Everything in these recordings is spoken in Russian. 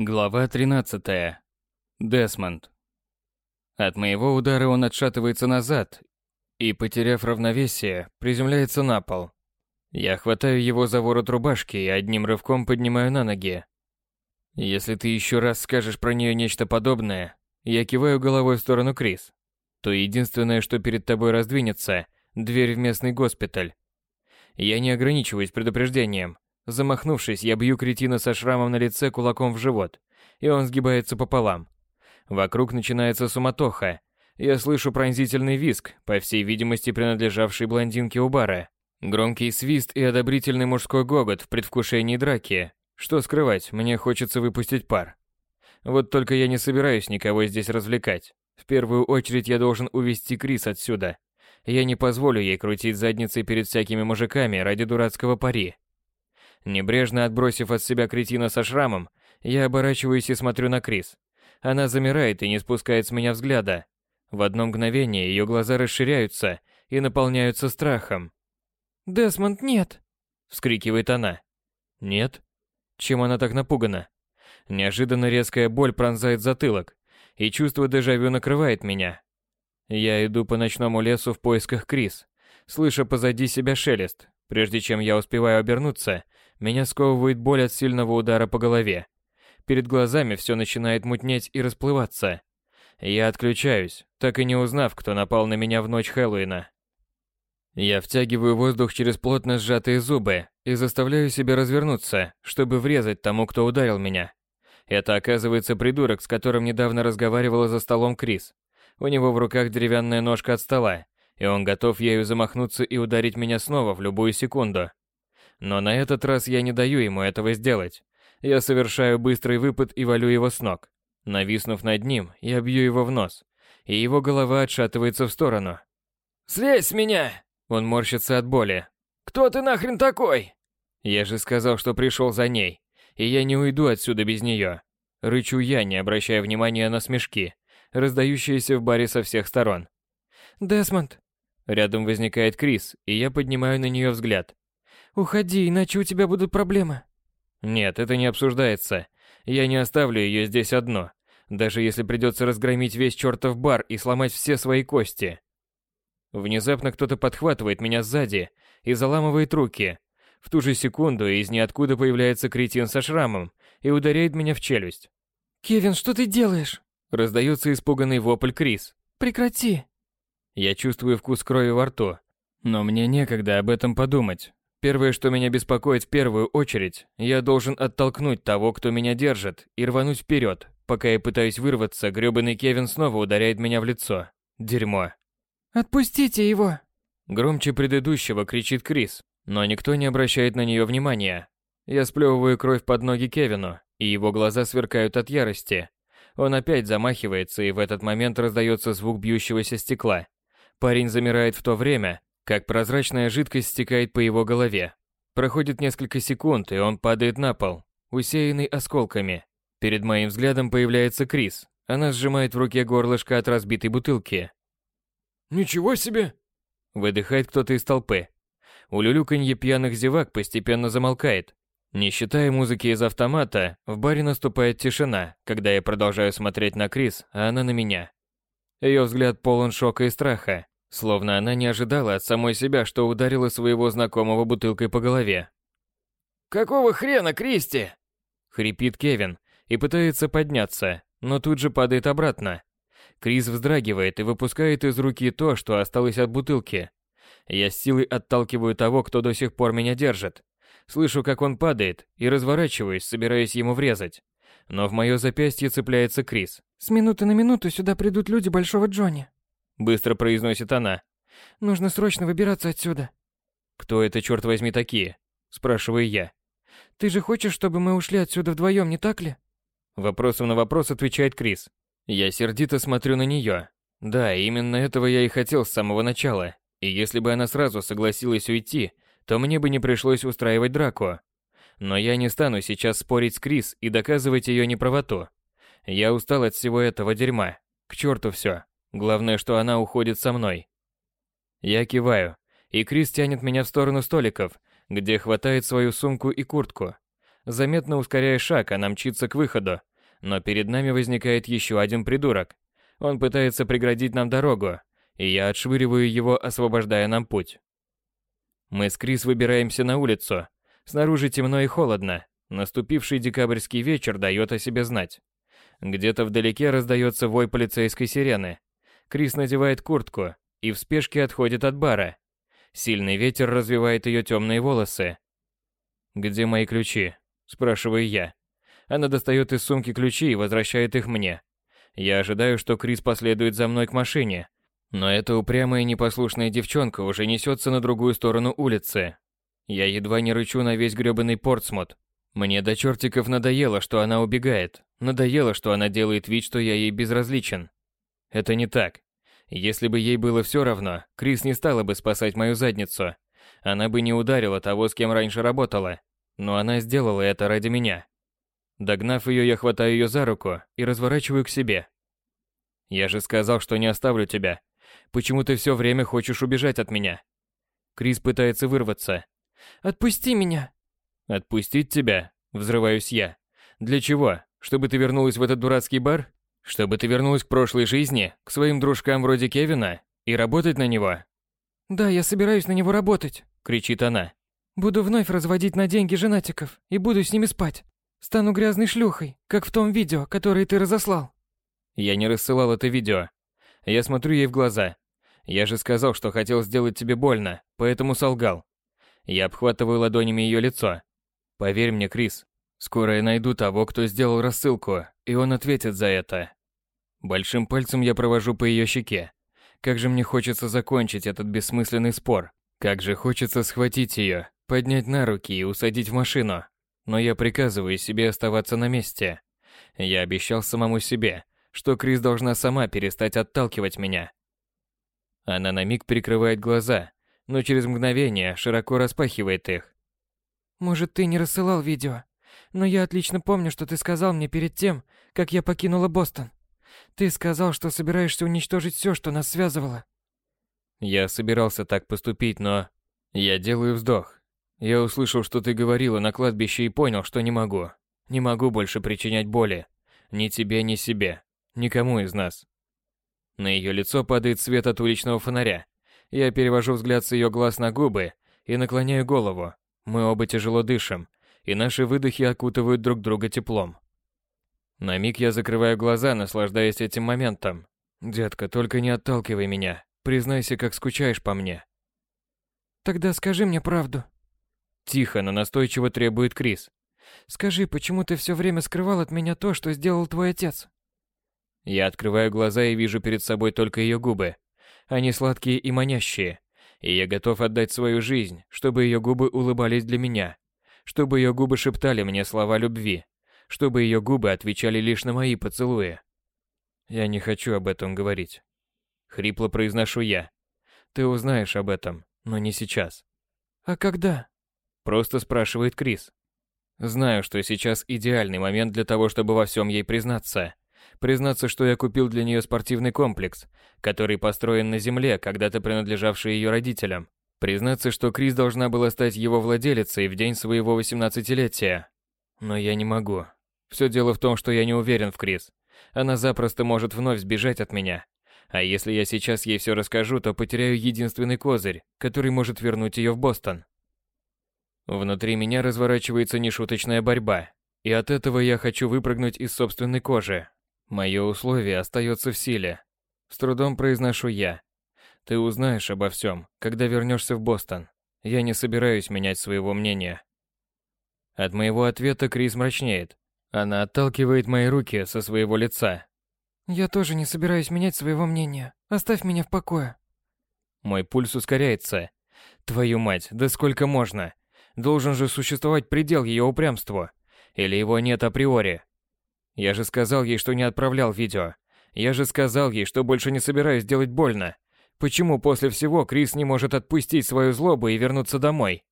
Глава 13. Десмонд. От моего удара он отшатывается назад и, потеряв равновесие, приземляется на пол. Я хватаю его за ворот рубашки и одним рывком поднимаю на ноги. Если ты еще раз скажешь про нее нечто подобное, я киваю головой в сторону Крис, то единственное, что перед тобой раздвинется – дверь в местный госпиталь. Я не ограничиваюсь предупреждением – Замахнувшись, я бью кретина со шрамом на лице кулаком в живот, и он сгибается пополам. Вокруг начинается суматоха. Я слышу пронзительный визг, по всей видимости принадлежавший блондинке у бара. Громкий свист и одобрительный мужской гогот в предвкушении драки. Что скрывать, мне хочется выпустить пар. Вот только я не собираюсь никого здесь развлекать. В первую очередь я должен увести Крис отсюда. Я не позволю ей крутить задницей перед всякими мужиками ради дурацкого пари. Небрежно отбросив от себя кретина со шрамом, я оборачиваюсь и смотрю на Крис. Она замирает и не спускает с меня взгляда. В одно мгновение ее глаза расширяются и наполняются страхом. «Десмонд, нет!» — вскрикивает она. «Нет?» Чем она так напугана? Неожиданно резкая боль пронзает затылок, и чувство дежавю накрывает меня. Я иду по ночному лесу в поисках Крис, слыша позади себя шелест. Прежде чем я успеваю обернуться, меня сковывает боль от сильного удара по голове. Перед глазами все начинает мутнеть и расплываться. Я отключаюсь, так и не узнав, кто напал на меня в ночь Хэллоуина. Я втягиваю воздух через плотно сжатые зубы и заставляю себя развернуться, чтобы врезать тому, кто ударил меня. Это оказывается придурок, с которым недавно разговаривала за столом Крис. У него в руках деревянная ножка от стола, и он готов ею замахнуться и ударить меня снова в любую секунду. Но на этот раз я не даю ему этого сделать. Я совершаю быстрый выпад и валю его с ног. Нависнув над ним, я бью его в нос, и его голова отшатывается в сторону. «Слезь с меня!» Он морщится от боли. «Кто ты нахрен такой?» Я же сказал, что пришел за ней, и я не уйду отсюда без нее. Рычу я, не обращая внимания на смешки, раздающиеся в баре со всех сторон. «Десмонд!» Рядом возникает Крис, и я поднимаю на нее взгляд. Уходи, иначе у тебя будут проблемы. Нет, это не обсуждается. Я не оставлю ее здесь одну, даже если придется разгромить весь чертов бар и сломать все свои кости. Внезапно кто-то подхватывает меня сзади и заламывает руки. В ту же секунду из ниоткуда появляется кретин со шрамом и ударяет меня в челюсть. «Кевин, что ты делаешь?» Раздается испуганный вопль Крис. «Прекрати!» Я чувствую вкус крови во рту, но мне некогда об этом подумать. Первое, что меня беспокоит в первую очередь, я должен оттолкнуть того, кто меня держит, и рвануть вперед. Пока я пытаюсь вырваться, грёбаный Кевин снова ударяет меня в лицо. Дерьмо. «Отпустите его!» Громче предыдущего кричит Крис, но никто не обращает на нее внимания. Я сплевываю кровь под ноги Кевину, и его глаза сверкают от ярости. Он опять замахивается, и в этот момент раздается звук бьющегося стекла. Парень замирает в то время, как прозрачная жидкость стекает по его голове. Проходит несколько секунд, и он падает на пол, усеянный осколками. Перед моим взглядом появляется Крис. Она сжимает в руке горлышко от разбитой бутылки. «Ничего себе!» Выдыхает кто-то из толпы. У люлюканье пьяных зевак постепенно замолкает. Не считая музыки из автомата, в баре наступает тишина, когда я продолжаю смотреть на Крис, а она на меня. Ее взгляд полон шока и страха. Словно она не ожидала от самой себя, что ударила своего знакомого бутылкой по голове. «Какого хрена, Кристи?» Хрипит Кевин и пытается подняться, но тут же падает обратно. Крис вздрагивает и выпускает из руки то, что осталось от бутылки. Я с силой отталкиваю того, кто до сих пор меня держит. Слышу, как он падает, и разворачиваюсь, собираясь ему врезать. Но в мое запястье цепляется Крис. «С минуты на минуту сюда придут люди Большого Джонни», Быстро произносит она. Нужно срочно выбираться отсюда. Кто это, черт возьми, такие? Спрашиваю я. Ты же хочешь, чтобы мы ушли отсюда вдвоем, не так ли? Вопросом на вопрос отвечает Крис. Я сердито смотрю на нее. Да, именно этого я и хотел с самого начала. И если бы она сразу согласилась уйти, то мне бы не пришлось устраивать драку. Но я не стану сейчас спорить с Крис и доказывать ее неправоту. Я устал от всего этого дерьма. К черту все. Главное, что она уходит со мной. Я киваю, и Крис тянет меня в сторону столиков, где хватает свою сумку и куртку. Заметно ускоряя шаг, она мчится к выходу, Но перед нами возникает еще один придурок. Он пытается преградить нам дорогу, и я отшвыриваю его, освобождая нам путь. Мы с Крис выбираемся на улицу. Снаружи темно и холодно. Наступивший декабрьский вечер дает о себе знать. Где-то вдалеке раздается вой полицейской сирены. Крис надевает куртку и в спешке отходит от бара. Сильный ветер развивает ее темные волосы. «Где мои ключи?» – спрашиваю я. Она достает из сумки ключи и возвращает их мне. Я ожидаю, что Крис последует за мной к машине, но эта упрямая непослушная девчонка уже несется на другую сторону улицы. Я едва не рычу на весь грёбаный Портсмут. Мне до чертиков надоело, что она убегает. Надоело, что она делает вид, что я ей безразличен. Это не так. Если бы ей было все равно, Крис не стала бы спасать мою задницу. Она бы не ударила того, с кем раньше работала. Но она сделала это ради меня. Догнав ее, я хватаю ее за руку и разворачиваю к себе. Я же сказал, что не оставлю тебя. Почему ты все время хочешь убежать от меня? Крис пытается вырваться. Отпусти меня. Отпустить тебя? Взрываюсь я. Для чего? Чтобы ты вернулась в этот дурацкий бар? Чтобы ты вернулась к прошлой жизни, к своим дружкам вроде Кевина и работать на него? Да, я собираюсь на него работать, кричит она. Буду вновь разводить на деньги женатиков и буду с ними спать. Стану грязной шлюхой, как в том видео, которое ты разослал. Я не рассылал это видео. Я смотрю ей в глаза. Я же сказал, что хотел сделать тебе больно, поэтому солгал. Я обхватываю ладонями ее лицо. Поверь мне, Крис, скоро я найду того, кто сделал рассылку, и он ответит за это. Большим пальцем я провожу по ее щеке. Как же мне хочется закончить этот бессмысленный спор. Как же хочется схватить ее, поднять на руки и усадить в машину. Но я приказываю себе оставаться на месте. Я обещал самому себе, что Крис должна сама перестать отталкивать меня. Она на миг прикрывает глаза, но через мгновение широко распахивает их. «Может, ты не рассылал видео, но я отлично помню, что ты сказал мне перед тем, как я покинула Бостон. Ты сказал, что собираешься уничтожить все, что нас связывало». Я собирался так поступить, но... Я делаю вздох. Я услышал, что ты говорила на кладбище и понял, что не могу. Не могу больше причинять боли. Ни тебе, ни себе. Никому из нас. На ее лицо падает свет от уличного фонаря. Я перевожу взгляд с ее глаз на губы и наклоняю голову. Мы оба тяжело дышим, и наши выдохи окутывают друг друга теплом. На миг я закрываю глаза, наслаждаясь этим моментом. «Детка, только не отталкивай меня. Признайся, как скучаешь по мне». «Тогда скажи мне правду», Тихо, но настойчиво требует Крис. «Скажи, почему ты все время скрывал от меня то, что сделал твой отец?» Я открываю глаза и вижу перед собой только ее губы. Они сладкие и манящие. И я готов отдать свою жизнь, чтобы ее губы улыбались для меня. Чтобы ее губы шептали мне слова любви. Чтобы ее губы отвечали лишь на мои поцелуи. Я не хочу об этом говорить. Хрипло произношу я. Ты узнаешь об этом, но не сейчас. А когда? Просто спрашивает Крис. Знаю, что сейчас идеальный момент для того, чтобы во всем ей признаться. Признаться, что я купил для нее спортивный комплекс, который построен на земле, когда-то принадлежавший ее родителям. Признаться, что Крис должна была стать его владелицей в день своего 18-летия. Но я не могу. Все дело в том, что я не уверен в Крис. Она запросто может вновь сбежать от меня. А если я сейчас ей все расскажу, то потеряю единственный козырь, который может вернуть ее в Бостон. Внутри меня разворачивается нешуточная борьба, и от этого я хочу выпрыгнуть из собственной кожи. Мое условие остается в силе. С трудом произношу я. Ты узнаешь обо всем, когда вернешься в Бостон. Я не собираюсь менять своего мнения. От моего ответа Крис мрачнеет. Она отталкивает мои руки со своего лица. Я тоже не собираюсь менять своего мнения. Оставь меня в покое. Мой пульс ускоряется. Твою мать, да сколько можно? Должен же существовать предел ее упрямству. Или его нет априори. Я же сказал ей, что не отправлял видео. Я же сказал ей, что больше не собираюсь делать больно. Почему после всего Крис не может отпустить свою злобу и вернуться домой?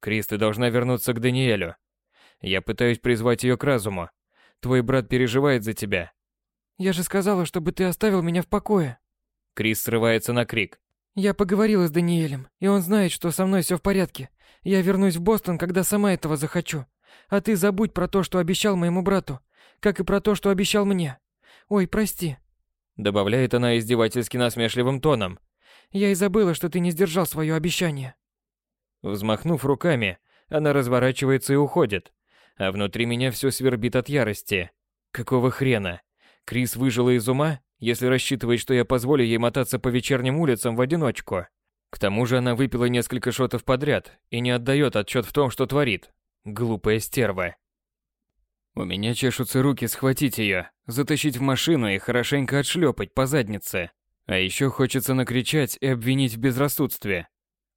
Крис, ты должна вернуться к Даниэлю. Я пытаюсь призвать ее к разуму. Твой брат переживает за тебя. Я же сказала, чтобы ты оставил меня в покое. Крис срывается на крик. Я поговорила с Даниэлем, и он знает, что со мной все в порядке. Я вернусь в Бостон, когда сама этого захочу. А ты забудь про то, что обещал моему брату. как и про то, что обещал мне. Ой, прости. Добавляет она издевательски насмешливым тоном. Я и забыла, что ты не сдержал свое обещание. Взмахнув руками, она разворачивается и уходит, а внутри меня все свербит от ярости. Какого хрена? Крис выжила из ума, если рассчитывает, что я позволю ей мотаться по вечерним улицам в одиночку. К тому же она выпила несколько шотов подряд и не отдает отчет в том, что творит. Глупая стерва. У меня чешутся руки схватить ее, затащить в машину и хорошенько отшлепать по заднице. А еще хочется накричать и обвинить в безрассудстве.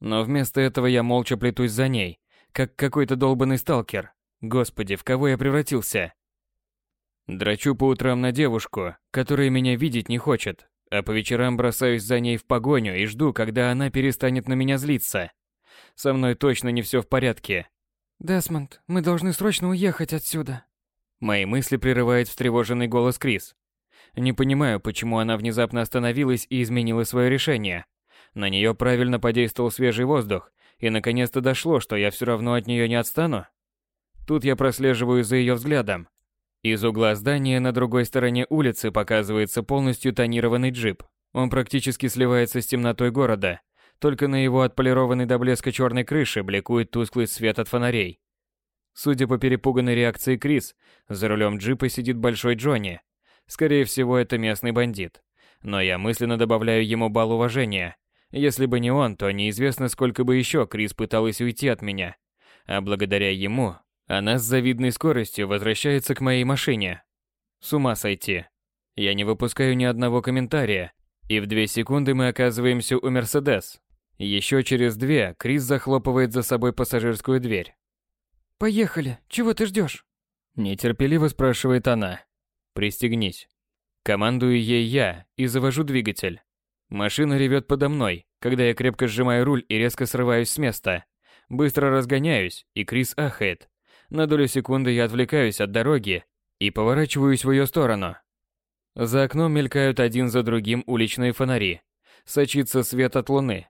Но вместо этого я молча плетусь за ней, как какой-то долбанный сталкер. Господи, в кого я превратился? Драчу по утрам на девушку, которая меня видеть не хочет, а по вечерам бросаюсь за ней в погоню и жду, когда она перестанет на меня злиться. Со мной точно не все в порядке. Десмонд, мы должны срочно уехать отсюда. Мои мысли прерывает встревоженный голос Крис. Не понимаю, почему она внезапно остановилась и изменила свое решение. На нее правильно подействовал свежий воздух, и наконец-то дошло, что я все равно от нее не отстану. Тут я прослеживаю за ее взглядом. Из угла здания на другой стороне улицы показывается полностью тонированный джип. Он практически сливается с темнотой города, только на его отполированной до блеска черной крыше бликует тусклый свет от фонарей. Судя по перепуганной реакции Крис, за рулем джипа сидит Большой Джонни, Скорее всего, это местный бандит. Но я мысленно добавляю ему балл уважения. Если бы не он, то неизвестно, сколько бы еще Крис пыталась уйти от меня. А благодаря ему, она с завидной скоростью возвращается к моей машине. С ума сойти. Я не выпускаю ни одного комментария, и в две секунды мы оказываемся у Мерседес. Еще через две Крис захлопывает за собой пассажирскую дверь. «Поехали, чего ты ждешь? Нетерпеливо спрашивает она. Пристегнись. Командую ей я и завожу двигатель. Машина ревет подо мной, когда я крепко сжимаю руль и резко срываюсь с места. Быстро разгоняюсь, и Крис ахает. На долю секунды я отвлекаюсь от дороги и поворачиваюсь в ее сторону. За окном мелькают один за другим уличные фонари. Сочится свет от луны.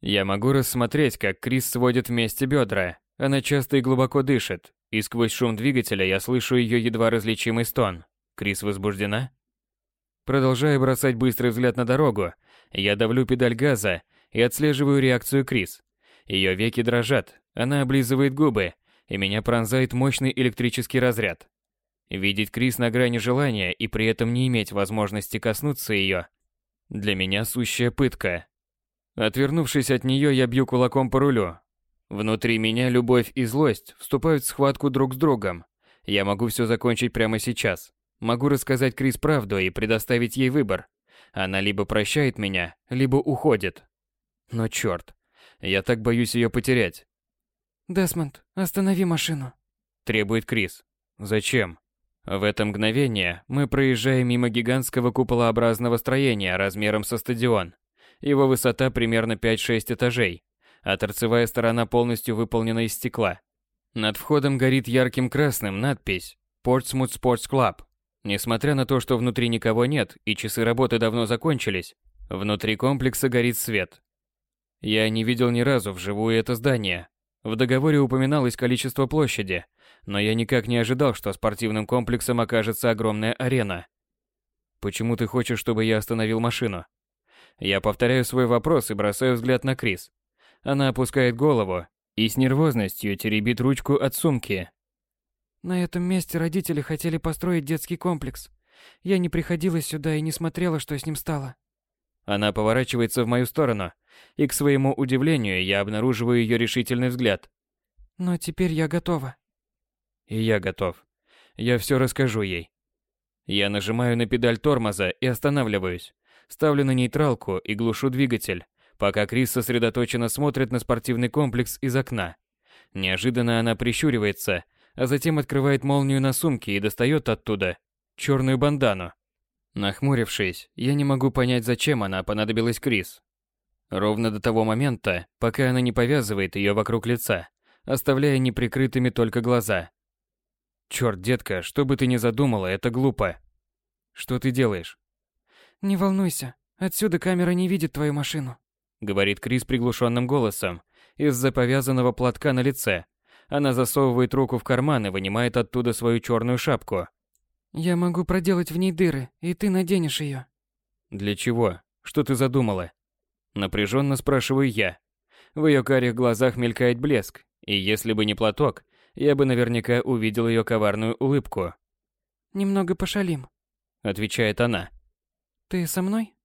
Я могу рассмотреть, как Крис сводит вместе бедра. Она часто и глубоко дышит, и сквозь шум двигателя я слышу ее едва различимый стон. Крис возбуждена? Продолжая бросать быстрый взгляд на дорогу, я давлю педаль газа и отслеживаю реакцию Крис. Ее веки дрожат, она облизывает губы, и меня пронзает мощный электрический разряд. Видеть Крис на грани желания и при этом не иметь возможности коснуться ее – для меня сущая пытка. Отвернувшись от нее, я бью кулаком по рулю. Внутри меня любовь и злость вступают в схватку друг с другом. Я могу все закончить прямо сейчас. Могу рассказать Крис правду и предоставить ей выбор. Она либо прощает меня, либо уходит. Но черт, я так боюсь ее потерять. «Десмонд, останови машину», – требует Крис. «Зачем?» В это мгновение мы проезжаем мимо гигантского куполообразного строения размером со стадион. Его высота примерно 5-6 этажей, а торцевая сторона полностью выполнена из стекла. Над входом горит ярким красным надпись «Portsmouth Sports Club». Несмотря на то, что внутри никого нет и часы работы давно закончились, внутри комплекса горит свет. Я не видел ни разу вживую это здание. В договоре упоминалось количество площади, но я никак не ожидал, что спортивным комплексом окажется огромная арена. Почему ты хочешь, чтобы я остановил машину? Я повторяю свой вопрос и бросаю взгляд на Крис. Она опускает голову и с нервозностью теребит ручку от сумки, на этом месте родители хотели построить детский комплекс. Я не приходила сюда и не смотрела, что с ним стало. Она поворачивается в мою сторону, и к своему удивлению я обнаруживаю ее решительный взгляд. Но теперь я готова. И я готов. Я все расскажу ей. Я нажимаю на педаль тормоза и останавливаюсь. Ставлю на нейтралку и глушу двигатель, пока Крис сосредоточенно смотрит на спортивный комплекс из окна. Неожиданно она прищуривается а затем открывает молнию на сумке и достает оттуда черную бандану. Нахмурившись, я не могу понять, зачем она понадобилась Крис. Ровно до того момента, пока она не повязывает ее вокруг лица, оставляя неприкрытыми только глаза. Черт, детка, что бы ты ни задумала, это глупо. Что ты делаешь? Не волнуйся, отсюда камера не видит твою машину, говорит Крис приглушенным голосом из-за повязанного платка на лице, она засовывает руку в карман и вынимает оттуда свою черную шапку. Я могу проделать в ней дыры, и ты наденешь ее. Для чего? Что ты задумала? Напряженно спрашиваю я. В ее карих глазах мелькает блеск, и если бы не платок, я бы наверняка увидел ее коварную улыбку. Немного пошалим, Отвечает она. Ты со мной?